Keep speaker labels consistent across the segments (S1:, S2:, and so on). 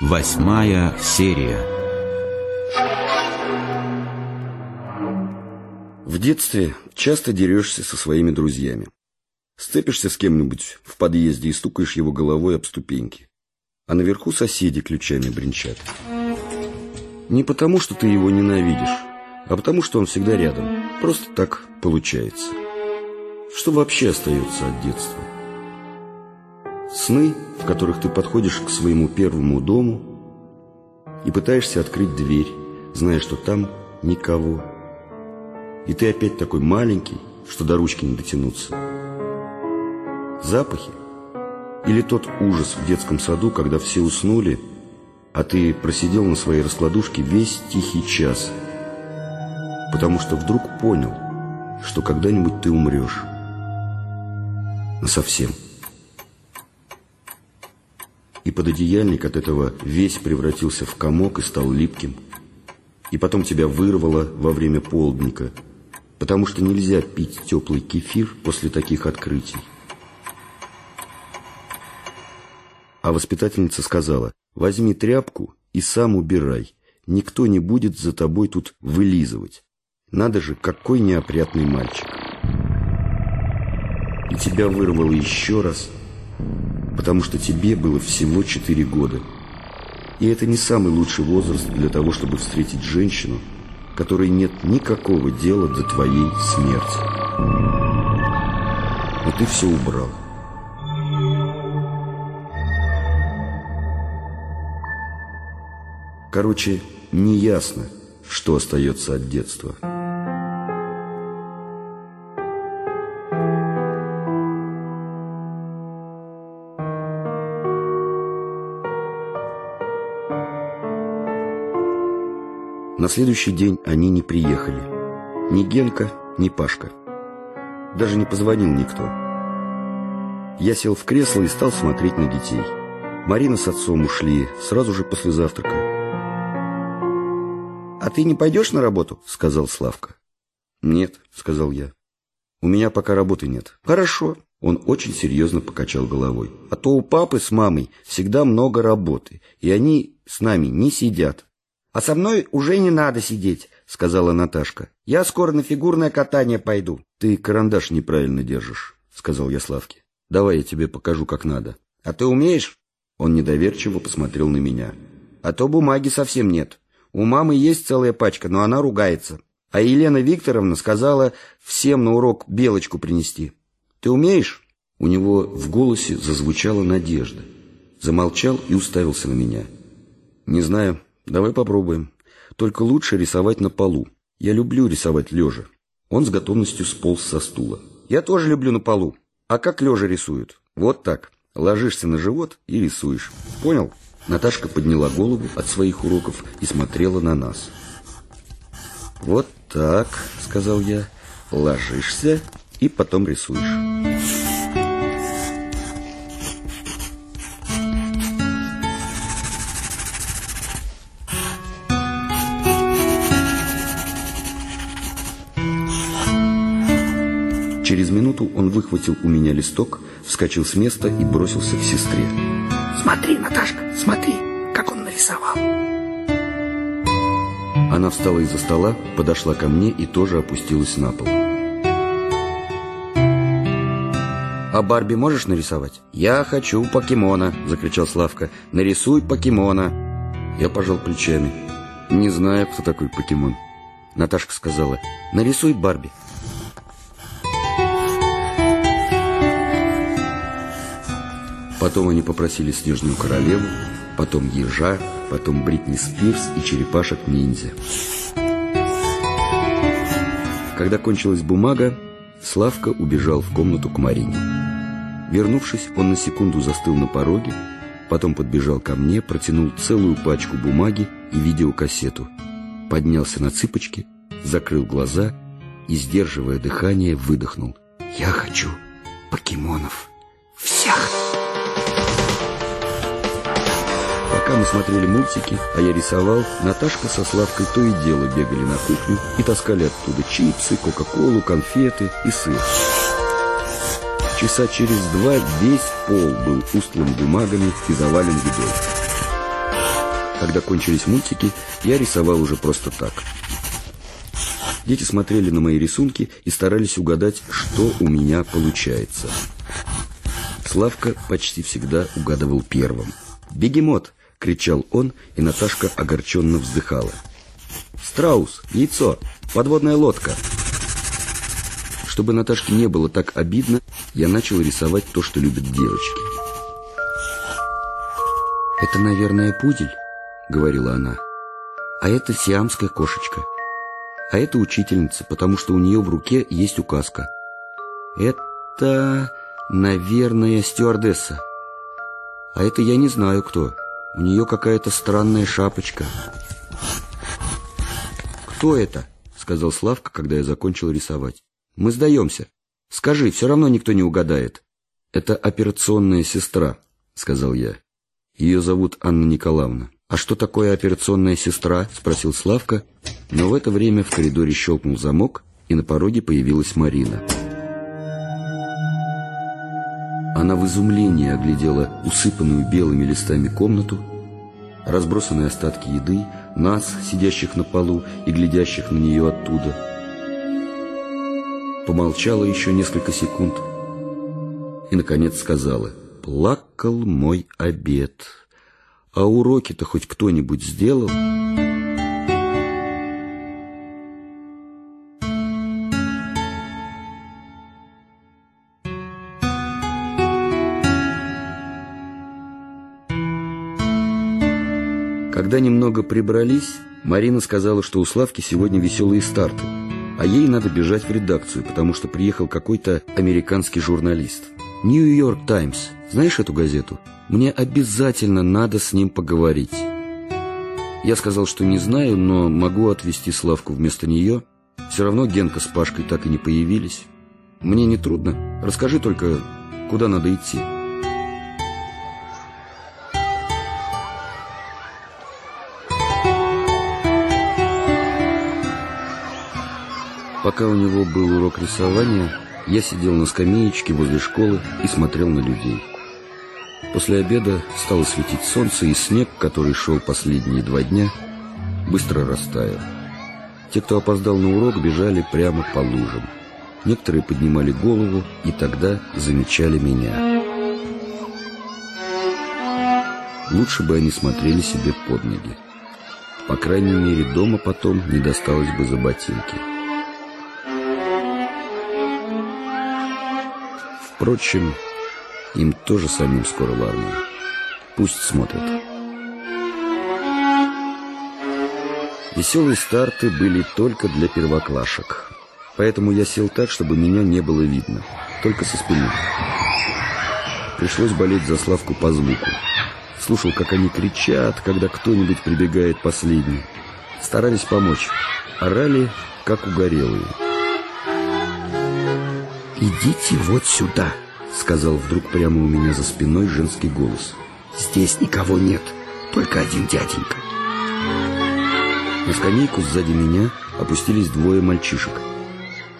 S1: Восьмая серия.
S2: В детстве часто дерешься со своими друзьями. Сцепишься с кем-нибудь в подъезде и стукаешь его головой об ступеньки. А наверху соседи ключами бренчат. Не потому, что ты его ненавидишь, а потому, что он всегда рядом. Просто так получается. Что вообще остается от детства? Сны, в которых ты подходишь к своему первому дому и пытаешься открыть дверь, зная, что там никого. И ты опять такой маленький, что до ручки не дотянуться. Запахи? Или тот ужас в детском саду, когда все уснули, а ты просидел на своей раскладушке весь тихий час, потому что вдруг понял, что когда-нибудь ты умрешь. Насовсем и пододеяльник от этого весь превратился в комок и стал липким. И потом тебя вырвало во время полдника, потому что нельзя пить теплый кефир после таких открытий. А воспитательница сказала, возьми тряпку и сам убирай, никто не будет за тобой тут вылизывать. Надо же, какой неопрятный мальчик. И тебя вырвало еще раз – потому что тебе было всего 4 года. И это не самый лучший возраст для того, чтобы встретить женщину, которой нет никакого дела до твоей смерти. Но ты все убрал. Короче, неясно, что остается от детства. На следующий день они не приехали. Ни Генка, ни Пашка. Даже не позвонил никто. Я сел в кресло и стал смотреть на детей. Марина с отцом ушли сразу же после завтрака. «А ты не пойдешь на работу?» — сказал Славка. «Нет», — сказал я. «У меня пока работы нет». «Хорошо». Он очень серьезно покачал головой. «А то у папы с мамой всегда много работы, и они с нами не сидят. «А со мной уже не надо сидеть», — сказала Наташка. «Я скоро на фигурное катание пойду». «Ты карандаш неправильно держишь», — сказал я Славке. «Давай я тебе покажу, как надо». «А ты умеешь?» Он недоверчиво посмотрел на меня. «А то бумаги совсем нет. У мамы есть целая пачка, но она ругается. А Елена Викторовна сказала всем на урок белочку принести. Ты умеешь?» У него в голосе зазвучала надежда. Замолчал и уставился на меня. «Не знаю». Давай попробуем. Только лучше рисовать на полу. Я люблю рисовать лежа. Он с готовностью сполз со стула. Я тоже люблю на полу. А как лежа рисуют? Вот так. Ложишься на живот и рисуешь. Понял? Наташка подняла голову от своих уроков и смотрела на нас. «Вот так», — сказал я, — «ложишься и потом рисуешь». Минуту он выхватил у меня листок, вскочил с места и бросился к сестре.
S3: «Смотри, Наташка, смотри, как он нарисовал!»
S2: Она встала из-за стола, подошла ко мне и тоже опустилась на пол.
S3: «А Барби можешь нарисовать?» «Я хочу покемона!» — закричал Славка. «Нарисуй покемона!»
S2: Я пожал плечами. «Не знаю, кто такой покемон».
S3: Наташка сказала. «Нарисуй Барби!»
S2: Потом они попросили Снежную Королеву, потом Ежа, потом Бритни Спирс и Черепашек-ниндзя. Когда кончилась бумага, Славка убежал в комнату к Марине. Вернувшись, он на секунду застыл на пороге, потом подбежал ко мне, протянул целую пачку бумаги и видеокассету, поднялся на цыпочки, закрыл глаза и, сдерживая дыхание, выдохнул. «Я хочу покемонов! Пока мы смотрели мультики, а я рисовал, Наташка со Славкой то и дело бегали на кухню и таскали оттуда чипсы, кока-колу, конфеты и сыр. Часа через два весь пол был устлан бумагами и завален едой. Когда кончились мультики, я рисовал уже просто так. Дети смотрели на мои рисунки и старались угадать, что у меня получается. Славка почти всегда угадывал первым. «Бегемот!» — кричал он, и Наташка огорченно вздыхала. «Страус! Яйцо! Подводная лодка!» Чтобы Наташке не было так обидно, я начал рисовать то, что любят девочки. «Это, наверное, пудель», — говорила она. «А это сиамская кошечка. А это учительница, потому что у нее в руке есть указка. Это, наверное, стюардесса. А это я не знаю кто. У нее какая-то странная шапочка». «Кто это?» — сказал Славка, когда я закончил рисовать. «Мы сдаемся. Скажи, все равно никто не угадает». «Это операционная сестра», — сказал я. Ее зовут Анна Николаевна. «А что такое операционная сестра?» — спросил Славка. Но в это время в коридоре щелкнул замок, и на пороге появилась Марина. Она в изумлении оглядела усыпанную белыми листами комнату, разбросанные остатки еды, нас, сидящих на полу и глядящих на нее оттуда. Помолчала еще несколько секунд и, наконец, сказала — Плакал мой обед. А уроки-то хоть кто-нибудь сделал? Когда немного прибрались, Марина сказала, что у Славки сегодня веселые старты, а ей надо бежать в редакцию, потому что приехал какой-то американский журналист. «Нью-Йорк Таймс» Знаешь эту газету? Мне обязательно надо с ним поговорить. Я сказал, что не знаю, но могу отвезти Славку вместо нее. Все равно Генка с Пашкой так и не появились. Мне не трудно. Расскажи только, куда надо идти. Пока у него был урок рисования, я сидел на скамеечке возле школы и смотрел на людей. После обеда стало светить солнце, и снег, который шел последние два дня, быстро растаял. Те, кто опоздал на урок, бежали прямо по лужам. Некоторые поднимали голову и тогда замечали меня. Лучше бы они смотрели себе под ноги. По крайней мере, дома потом не досталось бы за ботинки. Впрочем, им тоже самим скоро армию. Пусть смотрят. Веселые старты были только для первоклашек. Поэтому я сел так, чтобы меня не было видно. Только со спины. Пришлось болеть за Славку по звуку. Слушал, как они кричат, когда кто-нибудь прибегает последний. Старались помочь. Орали, как угорелые. «Идите вот сюда!» — сказал вдруг прямо у меня за спиной женский голос. «Здесь никого нет, только один дяденька». На скамейку сзади меня опустились двое мальчишек.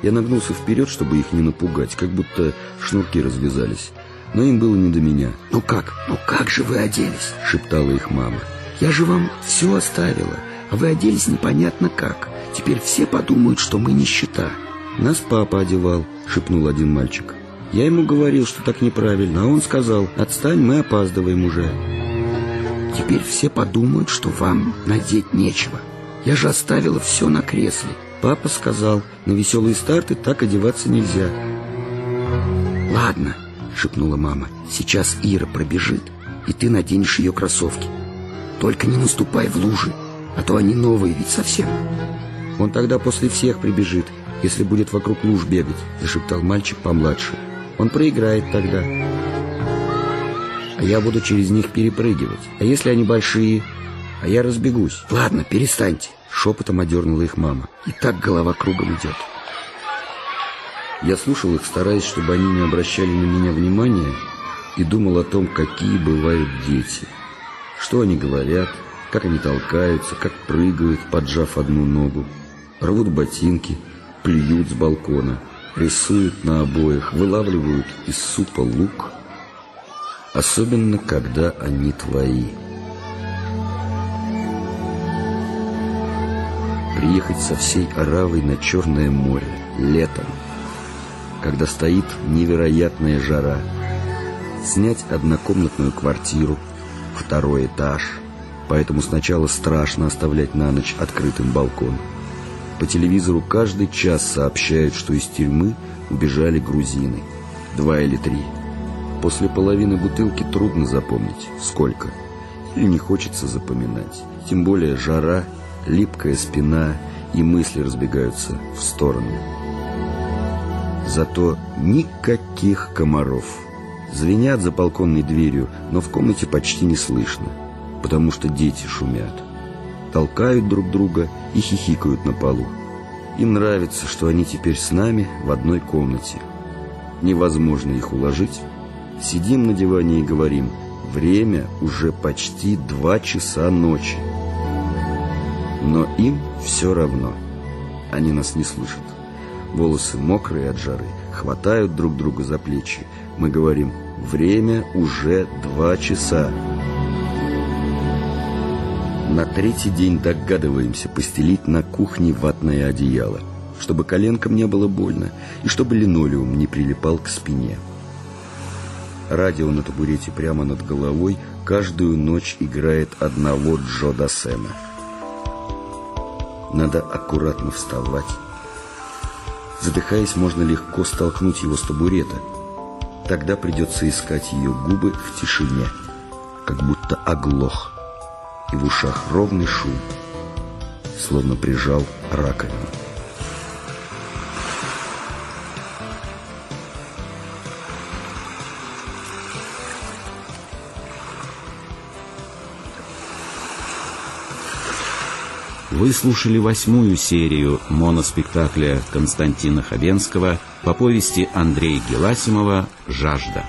S2: Я нагнулся вперед, чтобы их не напугать, как будто шнурки развязались. Но им было не до меня. «Ну как? Ну как же вы оделись?» — шептала их мама. «Я же вам все оставила, а вы оделись непонятно как. Теперь все подумают, что мы нищета». «Нас папа одевал», — шепнул один мальчик. Я ему говорил, что так неправильно, а он сказал, отстань, мы опаздываем уже. Теперь все подумают, что вам надеть нечего. Я же оставила все на кресле. Папа сказал, на веселые старты так одеваться нельзя. Ладно, шепнула мама, сейчас Ира пробежит, и ты наденешь ее кроссовки. Только не наступай в лужи, а то они новые ведь совсем. Он тогда после всех прибежит, если будет вокруг луж бегать, зашептал мальчик помладше. Он проиграет тогда. А я буду через них перепрыгивать. А если они большие? А я разбегусь. Ладно, перестаньте. Шепотом одернула их мама. И так голова кругом идет. Я слушал их, стараясь, чтобы они не обращали на меня внимания, и думал о том, какие бывают дети. Что они говорят, как они толкаются, как прыгают, поджав одну ногу, рвут ботинки, плюют с балкона — рисуют на обоях, вылавливают из супа лук, особенно когда они твои. Приехать со всей Аравой на Черное море летом, когда стоит невероятная жара. Снять однокомнатную квартиру, второй этаж, поэтому сначала страшно оставлять на ночь открытым балкон. По телевизору каждый час сообщают, что из тюрьмы убежали грузины. Два или три. После половины бутылки трудно запомнить, сколько. Или не хочется запоминать. Тем более жара, липкая спина и мысли разбегаются в стороны. Зато никаких комаров. Звенят за балконной дверью, но в комнате почти не слышно, потому что дети шумят. Толкают друг друга и хихикают на полу. Им нравится, что они теперь с нами в одной комнате. Невозможно их уложить, Сидим на диване и говорим, время уже почти два часа ночи. Но им все равно. Они нас не слышат. Волосы мокрые от жары, хватают друг друга за плечи. Мы говорим, время уже два часа. На третий день догадываемся постелить на кухне ватное одеяло, чтобы коленкам не было больно и чтобы линолеум не прилипал к спине. Радио на табурете прямо над головой каждую ночь играет одного Джо Дассена. Надо аккуратно вставать. Задыхаясь, можно легко столкнуть его с табурета. Тогда придется искать ее губы в тишине, как будто оглох. И в ушах ровный шум, словно прижал раковину.
S1: Вы слушали восьмую серию моноспектакля Константина Хабенского по повести Андрея Геласимова «Жажда».